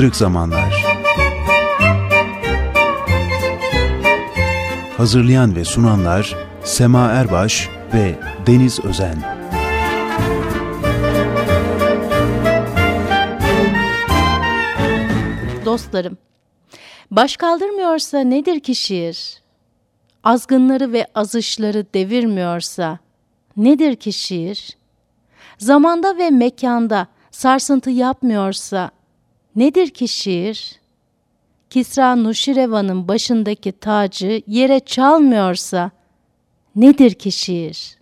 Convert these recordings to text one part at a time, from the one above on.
Kırık Zamanlar Hazırlayan ve sunanlar Sema Erbaş ve Deniz Özen Dostlarım, baş kaldırmıyorsa nedir ki şiir? Azgınları ve azışları devirmiyorsa nedir ki şiir? Zamanda ve mekanda sarsıntı yapmıyorsa nedir ki şiir? Kisra Nuşireva'nın başındaki tacı yere çalmıyorsa nedir ki şiir?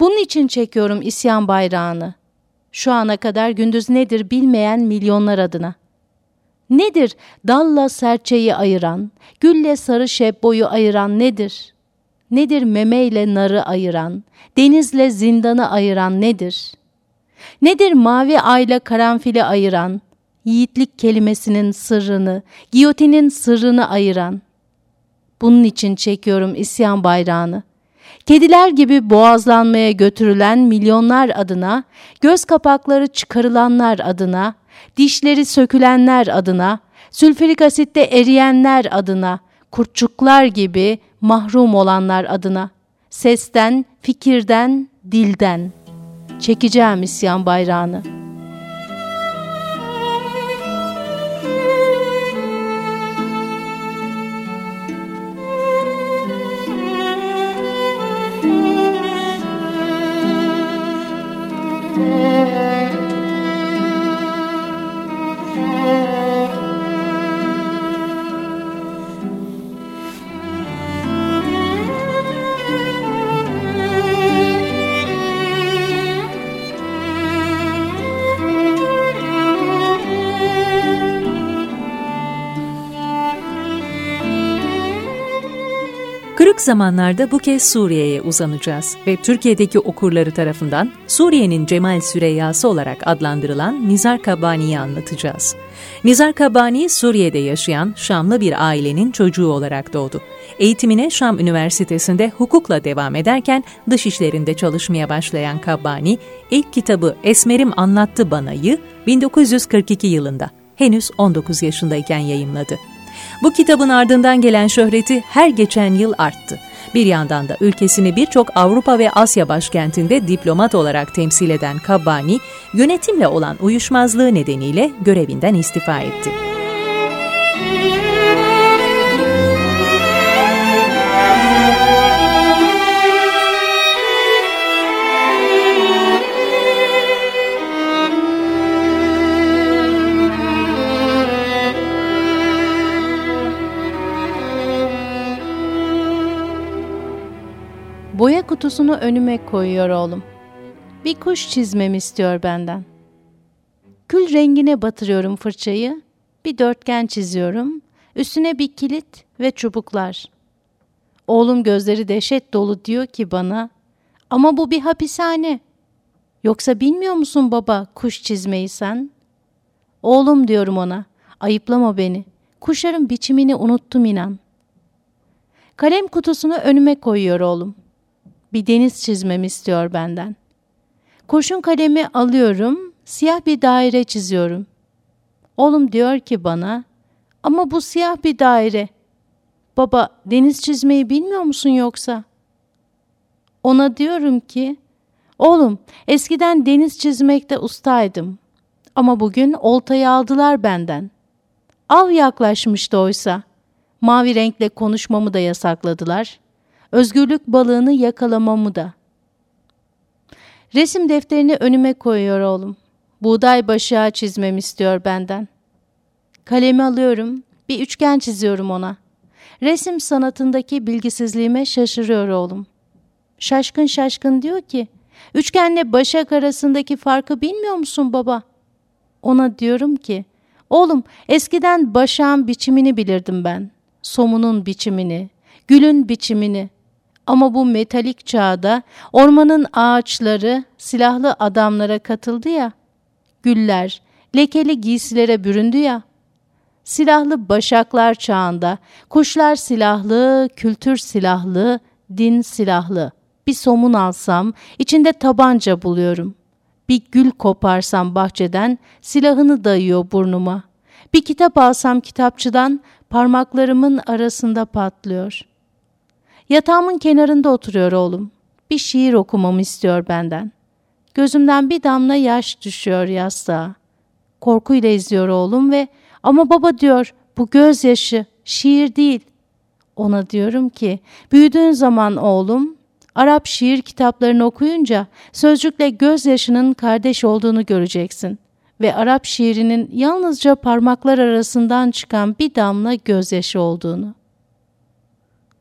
Bunun için çekiyorum isyan bayrağını. Şu ana kadar gündüz nedir bilmeyen milyonlar adına. Nedir dalla serçeyi ayıran, gülle sarı şebboyu ayıran nedir? Nedir memeyle narı ayıran, denizle zindanı ayıran nedir? Nedir mavi ayla karanfili ayıran, yiğitlik kelimesinin sırrını, giyotinin sırrını ayıran? Bunun için çekiyorum isyan bayrağını. Kediler gibi boğazlanmaya götürülen milyonlar adına, göz kapakları çıkarılanlar adına, dişleri sökülenler adına, sülfürik asitte eriyenler adına, kurtçuklar gibi mahrum olanlar adına, sesten, fikirden, dilden çekeceğim isyan bayrağını.'' Kırık zamanlarda bu kez Suriye'ye uzanacağız ve Türkiye'deki okurları tarafından Suriye'nin Cemal Süreyyası olarak adlandırılan Nizar Kabani'yi anlatacağız. Nizar Kabani, Suriye'de yaşayan Şamlı bir ailenin çocuğu olarak doğdu. Eğitimine Şam Üniversitesi'nde hukukla devam ederken dış işlerinde çalışmaya başlayan Kabani, ilk kitabı Esmerim Anlattı Bana'yı 1942 yılında henüz 19 yaşındayken yayımladı. Bu kitabın ardından gelen şöhreti her geçen yıl arttı. Bir yandan da ülkesini birçok Avrupa ve Asya başkentinde diplomat olarak temsil eden Kabbani, yönetimle olan uyuşmazlığı nedeniyle görevinden istifa etti. Boya kutusunu önüme koyuyor oğlum. Bir kuş çizmemi istiyor benden. Kül rengine batırıyorum fırçayı, bir dörtgen çiziyorum, üstüne bir kilit ve çubuklar. Oğlum gözleri dehşet dolu diyor ki bana, ama bu bir hapishane. Yoksa bilmiyor musun baba kuş çizmeyi sen? Oğlum diyorum ona, ayıplama beni. Kuşların biçimini unuttum inan. Kalem kutusunu önüme koyuyor oğlum bir deniz çizmemi istiyor benden. Kurşun kalemi alıyorum, siyah bir daire çiziyorum. Oğlum diyor ki bana, ama bu siyah bir daire. Baba, deniz çizmeyi bilmiyor musun yoksa? Ona diyorum ki, oğlum eskiden deniz çizmekte ustaydım. Ama bugün oltayı aldılar benden. Av yaklaşmıştı oysa. Mavi renkle konuşmamı da yasakladılar özgürlük balığını yakalamamı da. Resim defterini önüme koyuyor oğlum. Buğday başağı çizmemi istiyor benden. Kalemi alıyorum, bir üçgen çiziyorum ona. Resim sanatındaki bilgisizliğime şaşırıyor oğlum. Şaşkın şaşkın diyor ki, üçgenle başak arasındaki farkı bilmiyor musun baba? Ona diyorum ki, oğlum eskiden başağın biçimini bilirdim ben. Somunun biçimini, gülün biçimini. Ama bu metalik çağda ormanın ağaçları silahlı adamlara katıldı ya, güller lekeli giysilere büründü ya, silahlı başaklar çağında kuşlar silahlı, kültür silahlı, din silahlı. Bir somun alsam içinde tabanca buluyorum. Bir gül koparsam bahçeden silahını dayıyor burnuma. Bir kitap alsam kitapçıdan parmaklarımın arasında patlıyor. Yatağımın kenarında oturuyor oğlum. Bir şiir okumamı istiyor benden. Gözümden bir damla yaş düşüyor yastığa. Korkuyla izliyor oğlum ve ama baba diyor bu gözyaşı şiir değil. Ona diyorum ki büyüdüğün zaman oğlum Arap şiir kitaplarını okuyunca sözcükle gözyaşının kardeş olduğunu göreceksin ve Arap şiirinin yalnızca parmaklar arasından çıkan bir damla gözyaşı olduğunu.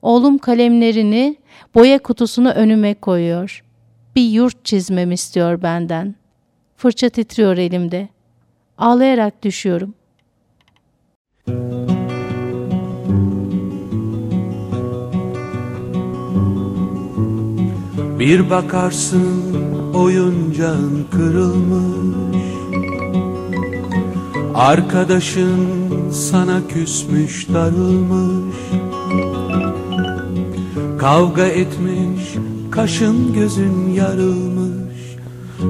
Oğlum kalemlerini, boya kutusunu önüme koyuyor. Bir yurt çizmem istiyor benden. Fırça titriyor elimde. Ağlayarak düşüyorum. Bir bakarsın oyuncağın kırılmış Arkadaşın sana küsmüş darılmış Kavga etmiş kaşın gözün yarılmış.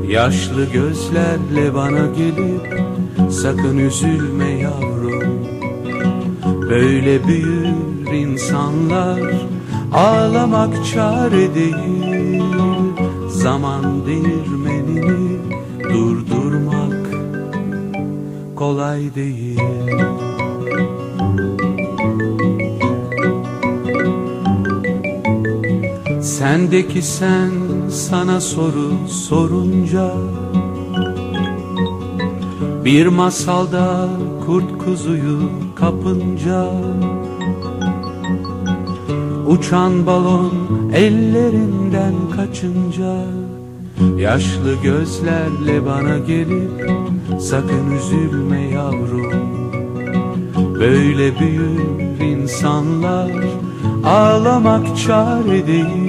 Yaşlı gözlerle bana gelip sakın üzülme yavrum. Böyle büyür insanlar ağlamak çare değil. Zaman değirmenini durdurmak kolay değil Sendeki sen sana soru sorunca Bir masalda kurt kuzuyu kapınca Uçan balon ellerinden kaçınca Yaşlı gözlerle bana gelip Sakın üzülme yavrum Böyle büyür insanlar Ağlamak çare değil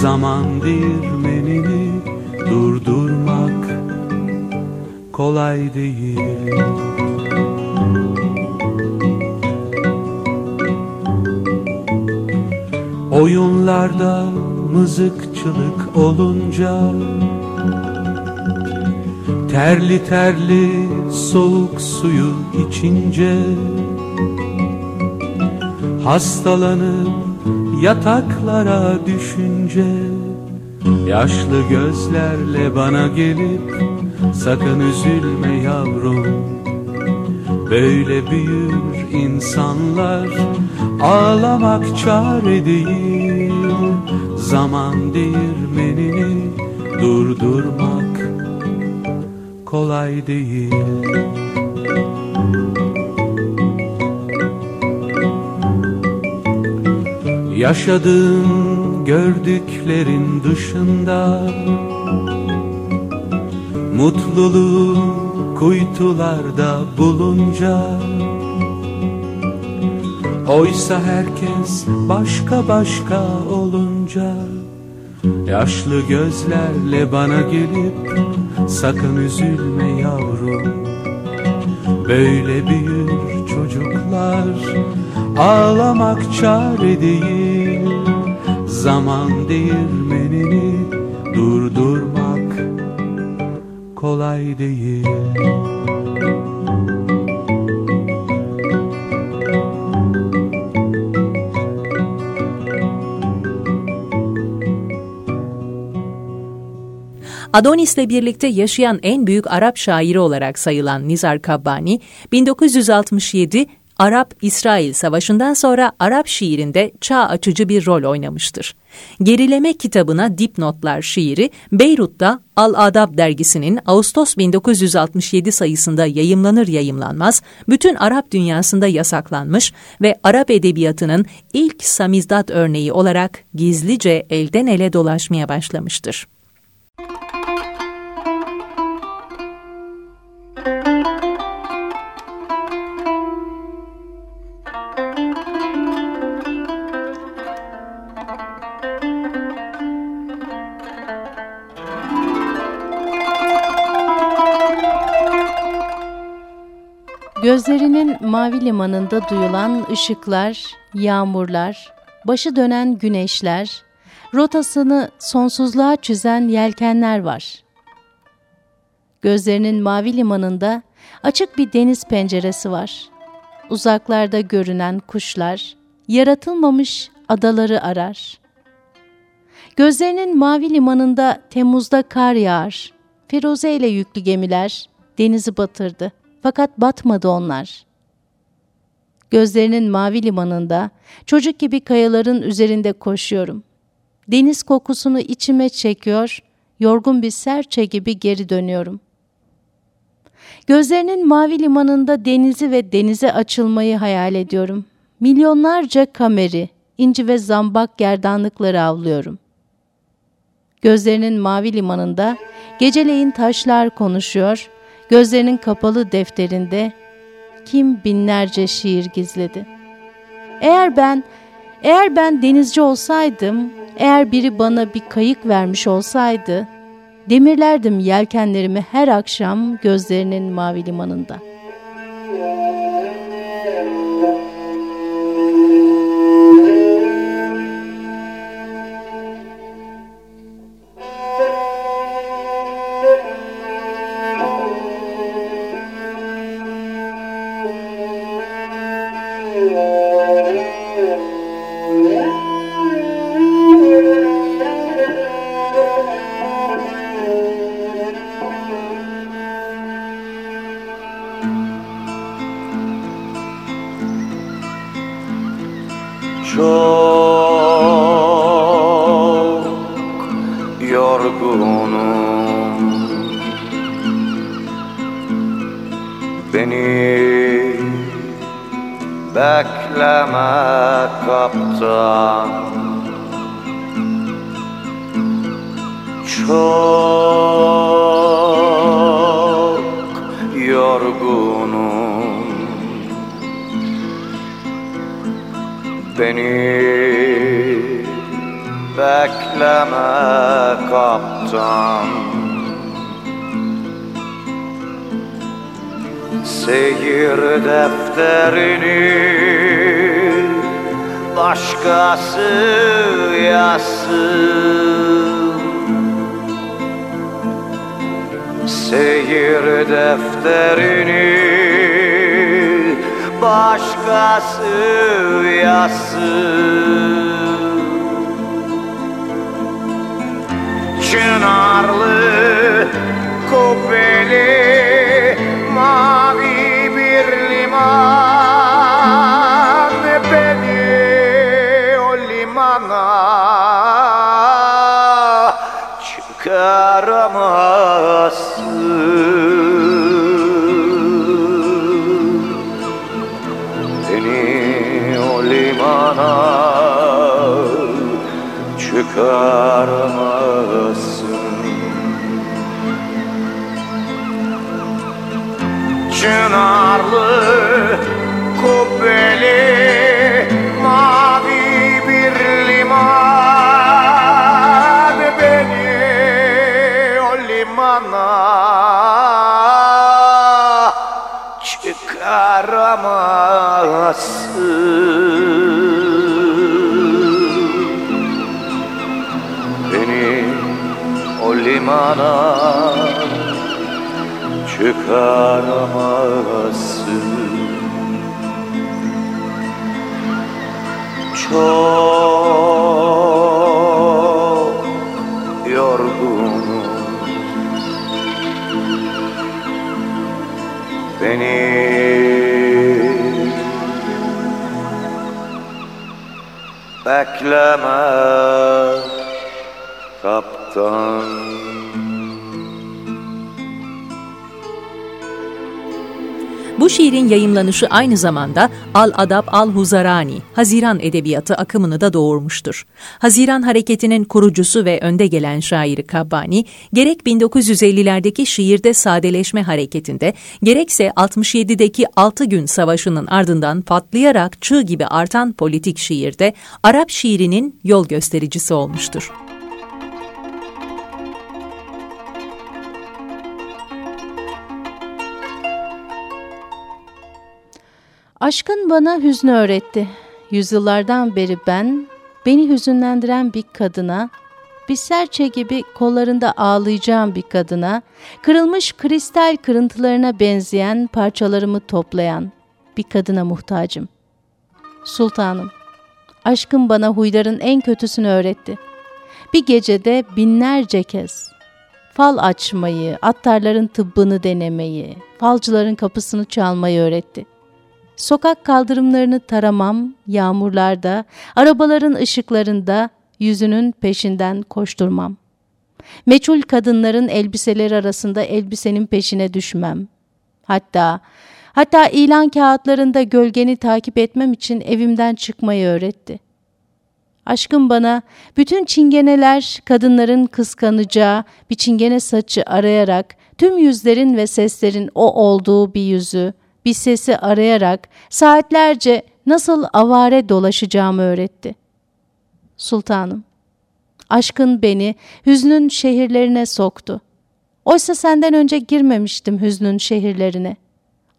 Zaman değirmenini durdurmak kolay değil. Oyunlarda mızıkçılık olunca Terli terli soğuk suyu içince Hastalanıp yataklara düşünce Yaşlı gözlerle bana gelip Sakın üzülme yavrum Böyle büyür insanlar Ağlamak çare değil. Zaman değirmenini durdurmak kolay değil Yaşadığın gördüklerin dışında Mutluluğu kuytularda bulunca Oysa herkes başka başka olunca Yaşlı gözlerle bana gelip Sakın üzülme yavrum Böyle büyür çocuklar Ağlamak çare değil Zaman değirmenini durdurmak kolay değil. Adonis'le birlikte yaşayan en büyük Arap şairi olarak sayılan Nizar Kabbani, 1967 Arap-İsrail Savaşı'ndan sonra Arap şiirinde çağ açıcı bir rol oynamıştır. Gerileme kitabına dipnotlar şiiri Beyrut'ta Al-Adab dergisinin Ağustos 1967 sayısında yayımlanır yayımlanmaz bütün Arap dünyasında yasaklanmış ve Arap edebiyatının ilk samizdat örneği olarak gizlice elden ele dolaşmaya başlamıştır. Mavi limanında duyulan ışıklar, yağmurlar, başı dönen güneşler, rotasını sonsuzluğa çizen yelkenler var. Gözlerinin mavi limanında açık bir deniz penceresi var. Uzaklarda görünen kuşlar, yaratılmamış adaları arar. Gözlerinin mavi limanında Temmuz'da kar yağar. Firuze ile yüklü gemiler denizi batırdı. Fakat batmadı onlar. Gözlerinin mavi limanında çocuk gibi kayaların üzerinde koşuyorum. Deniz kokusunu içime çekiyor, yorgun bir serçe gibi geri dönüyorum. Gözlerinin mavi limanında denizi ve denize açılmayı hayal ediyorum. Milyonlarca kameri, inci ve zambak gerdanlıkları avlıyorum. Gözlerinin mavi limanında geceleyin taşlar konuşuyor, gözlerinin kapalı defterinde kim binlerce şiir gizledi. Eğer ben, eğer ben denizci olsaydım, eğer biri bana bir kayık vermiş olsaydı, demirlerdim yelkenlerimi her akşam gözlerinin mavi limanında.'' Bekleme kaptan. Çok yorgunum. Beni bekleme kaptan Seyir defterini başkası yazsın. Seyir defterini başkası yazsın. Çınarlı kubbeli çıkaramazsın limana çıkaramazsın Çok yorgunum. Beni bekleme kaptan Bu şiirin yayımlanışı aynı zamanda Al Adab Al Huzarani, Haziran edebiyatı akımını da doğurmuştur. Haziran hareketinin kurucusu ve önde gelen şairi Kabbani, gerek 1950'lerdeki şiirde sadeleşme hareketinde, gerekse 67'deki 6 gün savaşının ardından patlayarak çığ gibi artan politik şiirde Arap şiirinin yol göstericisi olmuştur. Aşkın bana hüznü öğretti. Yüzyıllardan beri ben, beni hüzünlendiren bir kadına, bir serçe gibi kollarında ağlayacağım bir kadına, kırılmış kristal kırıntılarına benzeyen parçalarımı toplayan bir kadına muhtacım. Sultanım, aşkım bana huyların en kötüsünü öğretti. Bir gecede binlerce kez fal açmayı, attarların tıbbını denemeyi, falcıların kapısını çalmayı öğretti. Sokak kaldırımlarını taramam, yağmurlarda, arabaların ışıklarında yüzünün peşinden koşturmam. Meçhul kadınların elbiseleri arasında elbisenin peşine düşmem. Hatta, hatta ilan kağıtlarında gölgeni takip etmem için evimden çıkmayı öğretti. Aşkım bana bütün çingeneler kadınların kıskanacağı bir çingene saçı arayarak tüm yüzlerin ve seslerin o olduğu bir yüzü, bir sesi arayarak saatlerce nasıl avare dolaşacağımı öğretti. Sultanım, aşkın beni hüznün şehirlerine soktu. Oysa senden önce girmemiştim hüznün şehirlerine.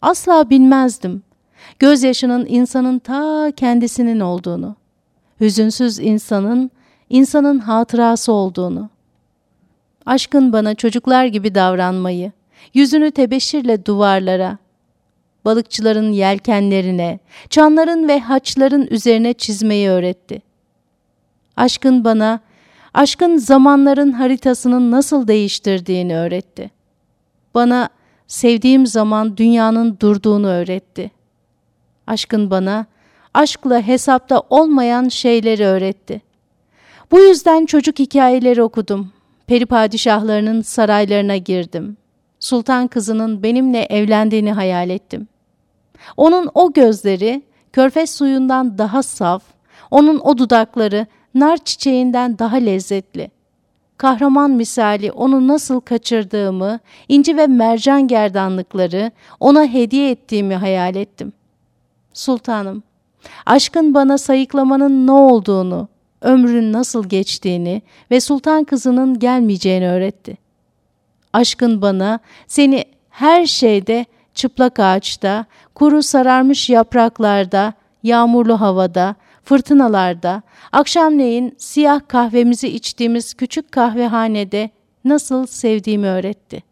Asla bilmezdim. Gözyaşının insanın ta kendisinin olduğunu. Hüzünsüz insanın, insanın hatırası olduğunu. Aşkın bana çocuklar gibi davranmayı, yüzünü tebeşirle duvarlara, balıkçıların yelkenlerine, çanların ve haçların üzerine çizmeyi öğretti. Aşkın bana, aşkın zamanların haritasının nasıl değiştirdiğini öğretti. Bana sevdiğim zaman dünyanın durduğunu öğretti. Aşkın bana, aşkla hesapta olmayan şeyleri öğretti. Bu yüzden çocuk hikayeleri okudum. Peri padişahlarının saraylarına girdim. Sultan kızının benimle evlendiğini hayal ettim. Onun o gözleri körfez suyundan daha saf, onun o dudakları nar çiçeğinden daha lezzetli. Kahraman misali onu nasıl kaçırdığımı, inci ve mercan gerdanlıkları ona hediye ettiğimi hayal ettim. Sultanım, aşkın bana sayıklamanın ne olduğunu, ömrün nasıl geçtiğini ve sultan kızının gelmeyeceğini öğretti. Aşkın bana seni her şeyde çıplak ağaçta, kuru sararmış yapraklarda, yağmurlu havada, fırtınalarda, akşamleyin siyah kahvemizi içtiğimiz küçük kahvehanede nasıl sevdiğimi öğretti.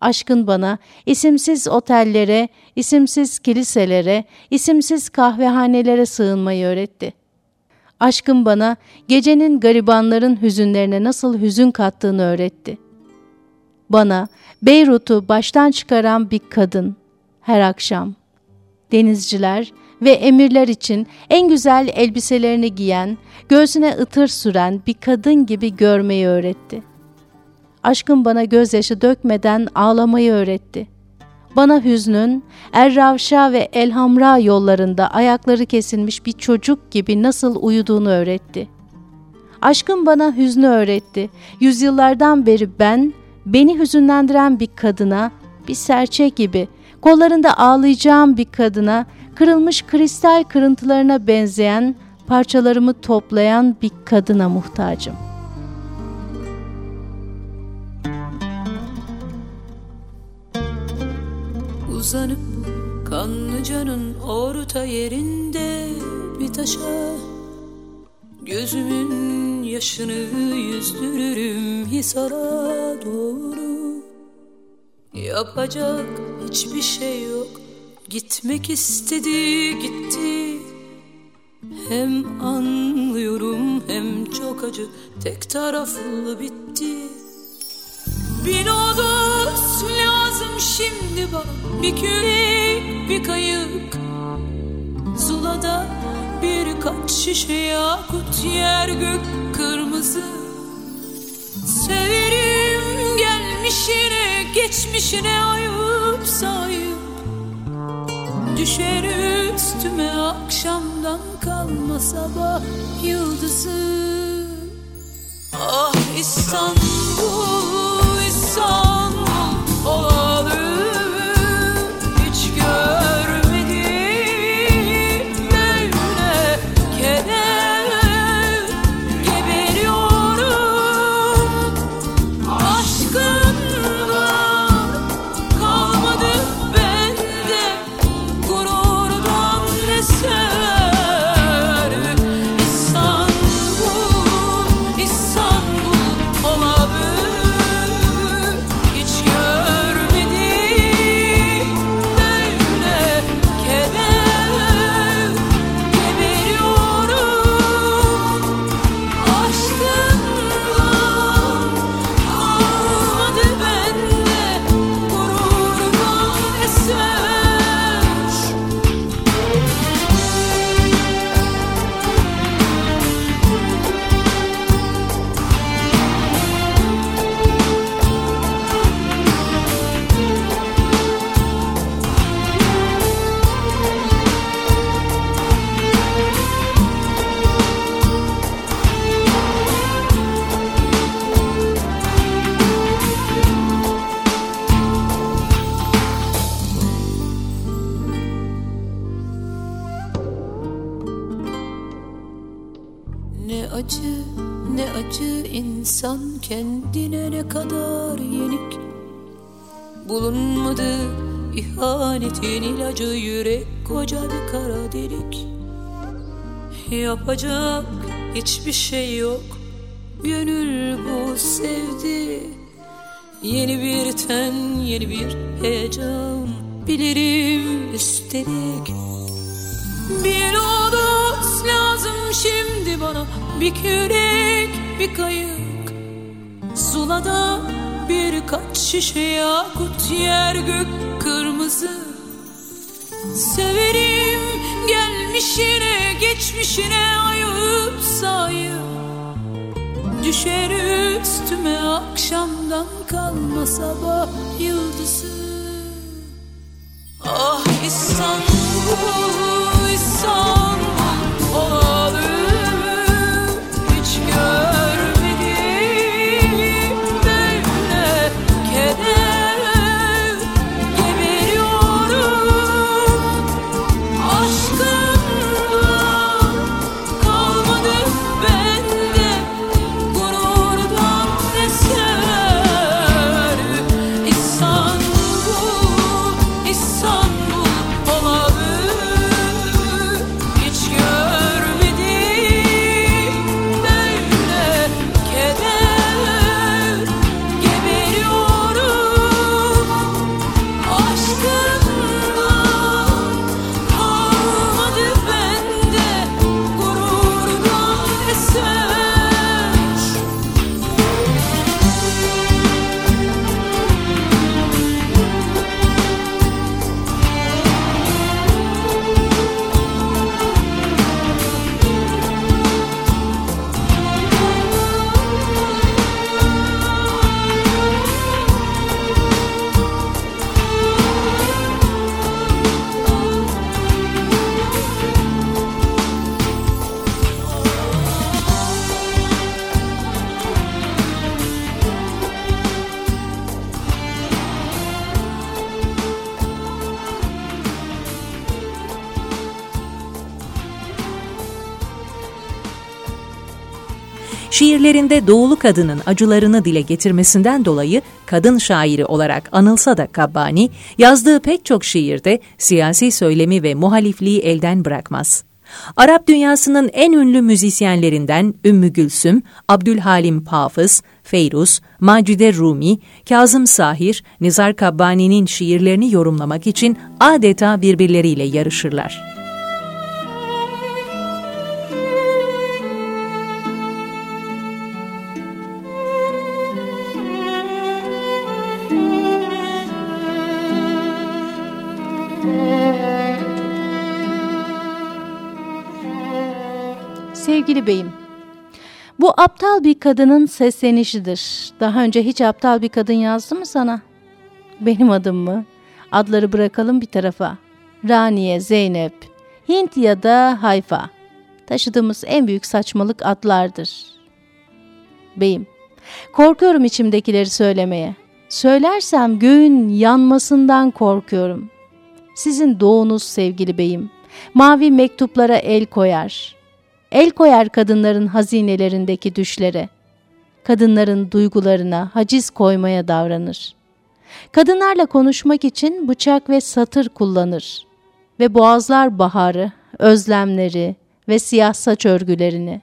Aşkın bana isimsiz otellere, isimsiz kiliselere, isimsiz kahvehanelere sığınmayı öğretti. Aşkın bana gecenin garibanların hüzünlerine nasıl hüzün kattığını öğretti. Bana Beyrut'u baştan çıkaran bir kadın her akşam. Denizciler ve emirler için en güzel elbiselerini giyen, göğsüne ıtır süren bir kadın gibi görmeyi öğretti. Aşkım bana gözyaşı dökmeden ağlamayı öğretti. Bana hüznün, Erravşa ve Elhamra yollarında ayakları kesilmiş bir çocuk gibi nasıl uyuduğunu öğretti. Aşkım bana hüznü öğretti. Yüzyıllardan beri ben, beni hüzünlendiren bir kadına, bir serçe gibi, kollarında ağlayacağım bir kadına, kırılmış kristal kırıntılarına benzeyen, parçalarımı toplayan bir kadına muhtacım. Uzanıp kanlıcanın orta yerinde bir taşa Gözümün yaşını yüzdürürüm Hisar'a doğru. Yapacak hiçbir şey yok. Gitmek istedi gitti. Hem anlıyorum hem çok acı. Tek taraflı bitti. Bir odus lazım şimdi bana. Bir kürek bir kayık. Zulada birkaç şişe yakut Yer gök kırmızı. Severim gelmişine geçmişine ayıp sayıp. Düşer üstüme akşamdan kalma sabah yıldızı. Ah İstanbul, İstanbul ihanetin ilacı yürek koca bir kara delik. Yapacak hiçbir şey yok Gönül bu sevdi. Yeni bir ten, yeni bir heyecan Bilirim üstelik Bir odut lazım şimdi bana Bir kürek, bir kayık. Zulada birkaç şişe yakut Yer gök kırmızı Severim gelmişine geçmişine ayıp sayıp Düşer üstüme akşamdan kalma sabah yıldızı. Ah İstanbul, İstanbul Şiirlerinde doğulu kadının acılarını dile getirmesinden dolayı kadın şairi olarak anılsa da Kabbani, yazdığı pek çok şiirde siyasi söylemi ve muhalifliği elden bırakmaz. Arap dünyasının en ünlü müzisyenlerinden Ümmü Gülsüm, Abdülhalim Hafız, Feyruz, Macide Rumi, Kazım Sahir, Nizar Kabbani'nin şiirlerini yorumlamak için adeta birbirleriyle yarışırlar. Sevgili beyim, bu aptal bir kadının seslenişidir. Daha önce hiç aptal bir kadın yazdı mı sana? Benim adım mı? Adları bırakalım bir tarafa. Raniye, Zeynep, Hint ya da Hayfa. Taşıdığımız en büyük saçmalık adlardır. Beyim, korkuyorum içimdekileri söylemeye. Söylersem göğün yanmasından korkuyorum. Sizin doğunuz sevgili beyim, mavi mektuplara el koyar. El koyar kadınların hazinelerindeki düşlere. Kadınların duygularına haciz koymaya davranır. Kadınlarla konuşmak için bıçak ve satır kullanır. Ve boğazlar baharı, özlemleri ve siyah saç örgülerini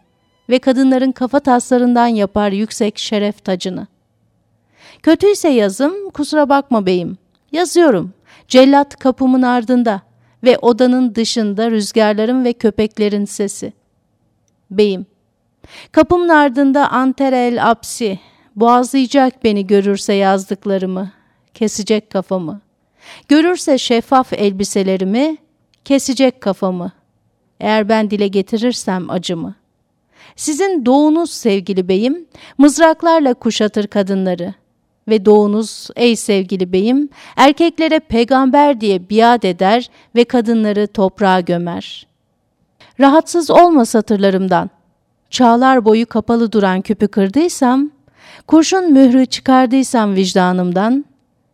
ve kadınların kafa taslarından yapar yüksek şeref tacını. Kötüyse yazım, kusura bakma beyim. Yazıyorum. Cellat kapımın ardında ve odanın dışında rüzgarların ve köpeklerin sesi. Beyim, kapımın ardında anterel apsi, boğazlayacak beni görürse yazdıklarımı, kesecek kafamı. Görürse şeffaf elbiselerimi, kesecek kafamı. Eğer ben dile getirirsem acımı. Sizin doğunuz sevgili beyim, mızraklarla kuşatır kadınları.'' ve doğunuz ey sevgili beyim erkeklere peygamber diye biat eder ve kadınları toprağa gömer. Rahatsız olma satırlarımdan. Çağlar boyu kapalı duran küpü kırdıysam, kurşun mührü çıkardıysam vicdanımdan,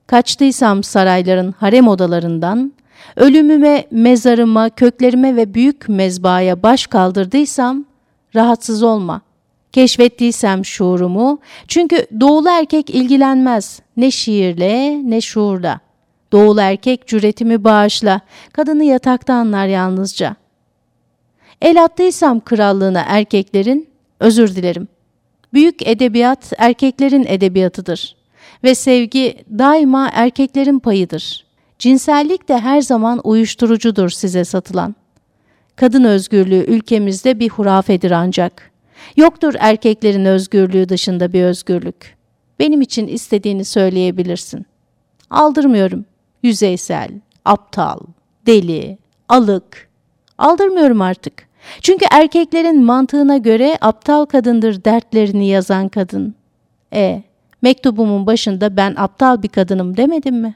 kaçtıysam sarayların harem odalarından, ölümüme, mezarıma, köklerime ve büyük mezbaya baş kaldırdıysam, rahatsız olma. Keşfettiysem şuurumu, çünkü doğulu erkek ilgilenmez ne şiirle ne şuurla. Doğulu erkek cüretimi bağışla, kadını yatakta anlar yalnızca. El attıysam krallığına erkeklerin, özür dilerim. Büyük edebiyat erkeklerin edebiyatıdır ve sevgi daima erkeklerin payıdır. Cinsellik de her zaman uyuşturucudur size satılan. Kadın özgürlüğü ülkemizde bir hurafedir ancak. Yoktur erkeklerin özgürlüğü dışında bir özgürlük. Benim için istediğini söyleyebilirsin. Aldırmıyorum. Yüzeysel, aptal, deli, alık. Aldırmıyorum artık. Çünkü erkeklerin mantığına göre aptal kadındır dertlerini yazan kadın. E, mektubumun başında ben aptal bir kadınım demedim mi?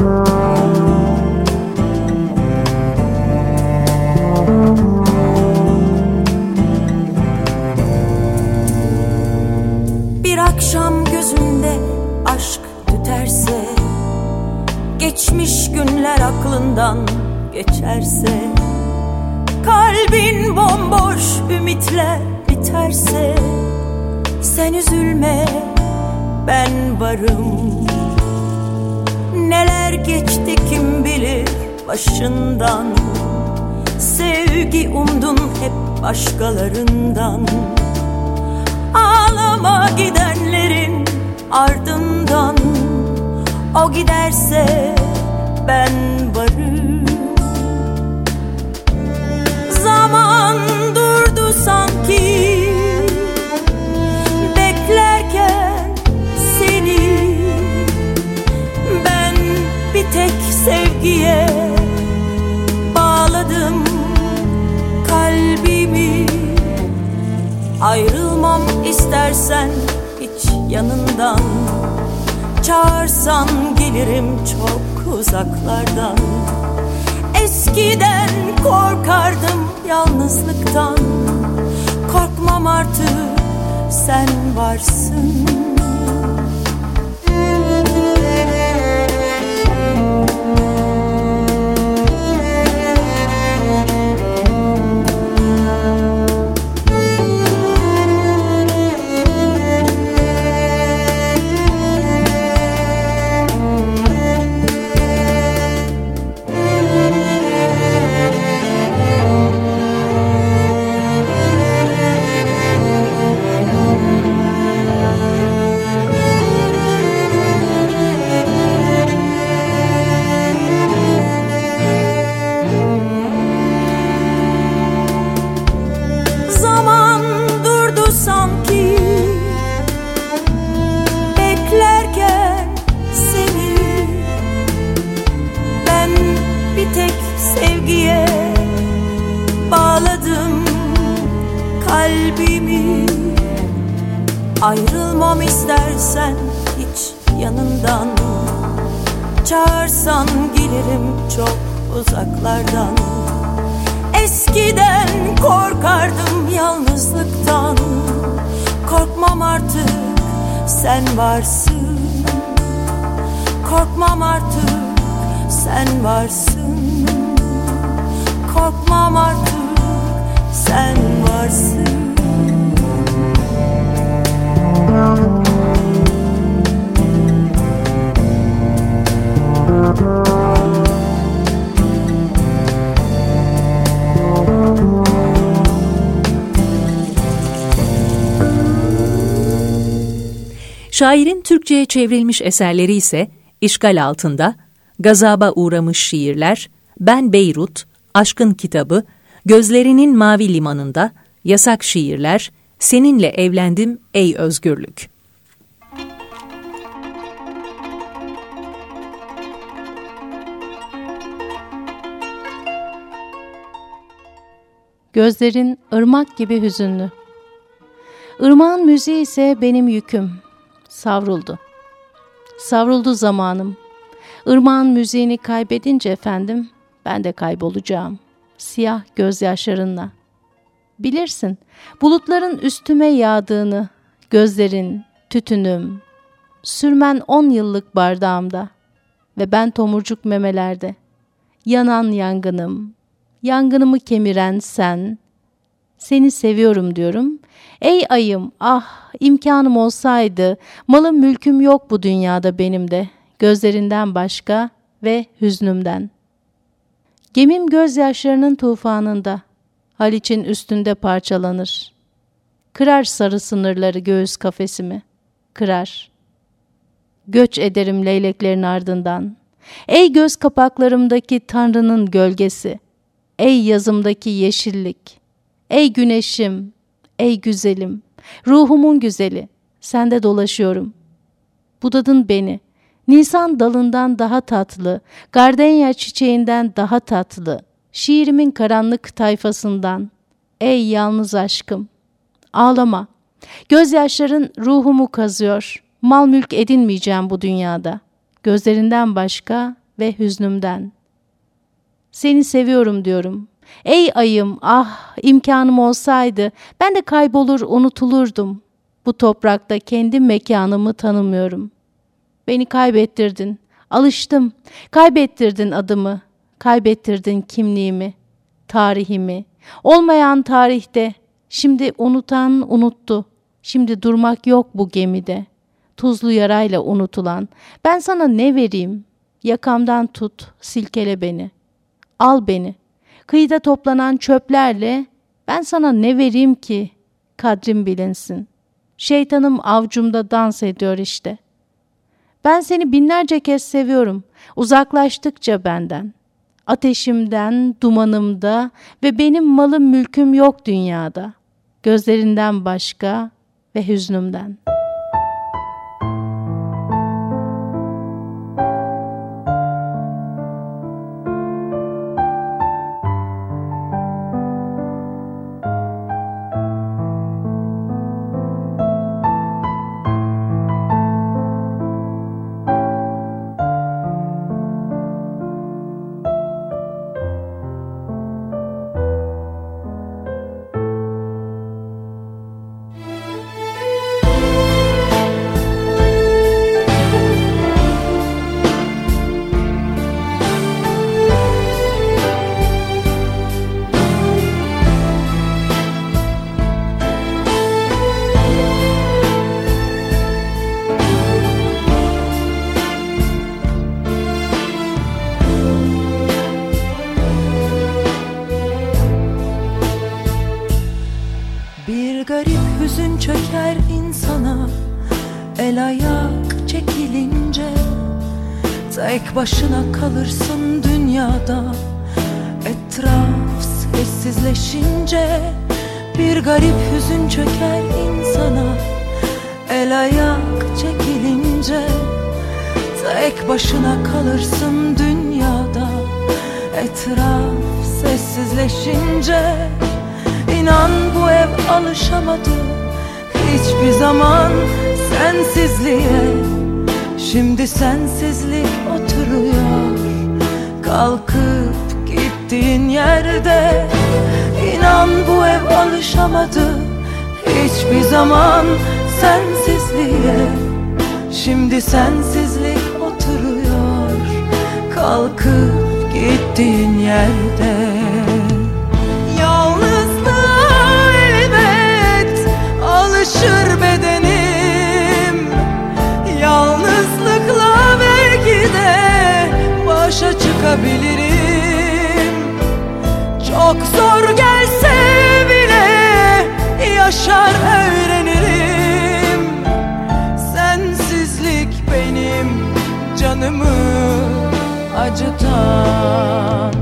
Bir akşam gözünde aşk tüterse Geçmiş günler aklından geçerse Kalbin bomboş ümitler biterse Sen üzülme ben varım. Neler geçti kim bilir başından Sevgi umdun hep başkalarından Ağlama gidenlerin ardından O giderse ben varım. Zaman durdu sanki Beklerken seni. Ben bir tek sevgiye istersen hiç yanından Çağırsan gelirim çok uzaklardan. Eskiden korkardım yalnızlıktan. Korkmam artık sen varsın Şairin Türkçe'ye çevrilmiş eserleri ise İşgal Altında, Gazaba Uğramış Şiirler, Ben Beyrut, Aşkın Kitabı, Gözlerinin Mavi Limanında, Yasak Şiirler, Seninle Evlendim Ey Özgürlük. Gözlerin ırmak gibi hüzünlü. Irmağın müziği ise benim yüküm. Savruldu. Savruldu zamanım. Irmağın müziğini kaybedince efendim, ben de kaybolacağım. Siyah gözyaşlarınla. Bilirsin, bulutların üstüme yağdığını, gözlerin, tütünüm, Sürmen on yıllık bardağımda ve ben tomurcuk memelerde. Yanan yangınım, yangınımı kemiren sen. Seni seviyorum diyorum. Ey ayım, ah imkanım olsaydı, malım mülküm yok bu dünyada benim de. Gözlerinden başka ve hüznümden. Gemim gözyaşlarının tufanında, Haliç'in üstünde parçalanır. Kırar sarı sınırları göğüs kafesimi, kırar. Göç ederim leyleklerin ardından. Ey göz kapaklarımdaki Tanrı'nın gölgesi, ey yazımdaki yeşillik, ey güneşim, ey güzelim, ruhumun güzeli, sende dolaşıyorum. Budadın beni.'' Nisan dalından daha tatlı, gardenya çiçeğinden daha tatlı, şiirimin karanlık tayfasından. Ey yalnız aşkım, ağlama. Gözyaşların ruhumu kazıyor. Mal mülk edinmeyeceğim bu dünyada. Gözlerinden başka ve hüznümden. Seni seviyorum diyorum. Ey ayım, ah imkanım olsaydı ben de kaybolur unutulurdum. Bu toprakta kendi mekanımı tanımıyorum.'' Beni kaybettirdin. Alıştım. Kaybettirdin adımı. Kaybettirdin kimliğimi, tarihimi. Olmayan tarihte. Şimdi unutan unuttu. Şimdi durmak yok bu gemide. Tuzlu yarayla unutulan. Ben sana ne vereyim? Yakamdan tut, silkele beni. Al beni. Kıyıda toplanan çöplerle ben sana ne vereyim ki? Kadrim bilinsin. Şeytanım avcumda dans ediyor işte.'' Ben seni binlerce kez seviyorum. Uzaklaştıkça benden. Ateşimden, dumanımda ve benim malım mülküm yok dünyada. Gözlerinden başka ve hüznümden.'' Tek başına kalırsın dünyada. Etraf sessizleşince Bir garip hüzün çöker insana. El ayak çekilince Tek başına kalırsın dünyada. Etraf sessizleşince İnan bu ev alışamadı. Hiçbir zaman sensizliğe. Şimdi sensizlik Kalkıp gittiğin yerde İnan bu ev alışamadı. Hiçbir zaman sensizliğe Şimdi sensizlik oturuyor. Kalkıp gittiğin yerde acıtan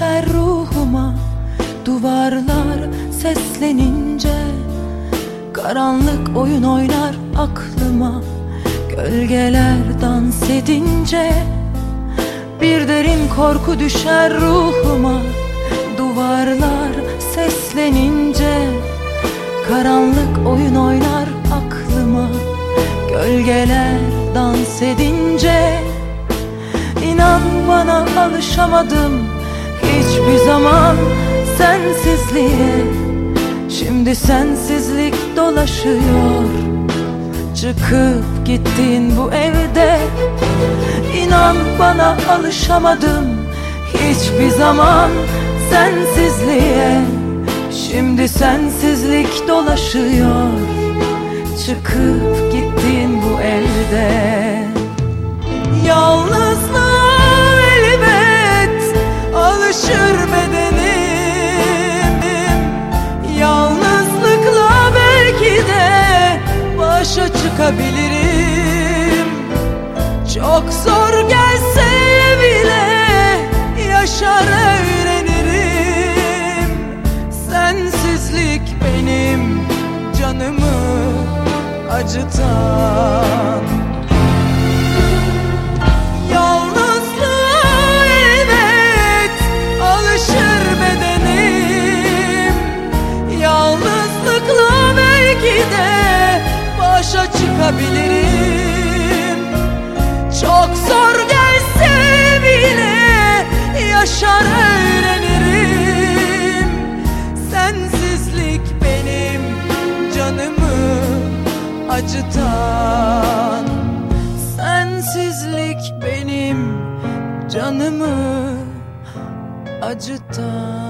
düşer ruhuma. Duvarlar seslenince Karanlık oyun oynar aklıma. Gölgeler dans edince Bir derin korku düşer ruhuma. Duvarlar seslenince Karanlık oyun oynar aklıma. Gölgeler dans edince İnan bana alışamadım Hiçbir zaman sensizliğe Şimdi sensizlik dolaşıyor. Çıkıp gittin bu evde İnan bana alışamadım. Hiçbir zaman sensizliğe Şimdi sensizlik dolaşıyor. Çıkıp gittin bu evde. Yalnızlığa alışır bedenim. Yalnızlıkla belki de başa çıkabilirim. Çok zor gelse bile yaşar öğrenirim. Sensizlik benim canımı acıtan başa çıkabilirim Çok zor gelse bile yaşar öğrenirim. Sensizlik benim canımı acıtan. Sensizlik benim canımı acıtan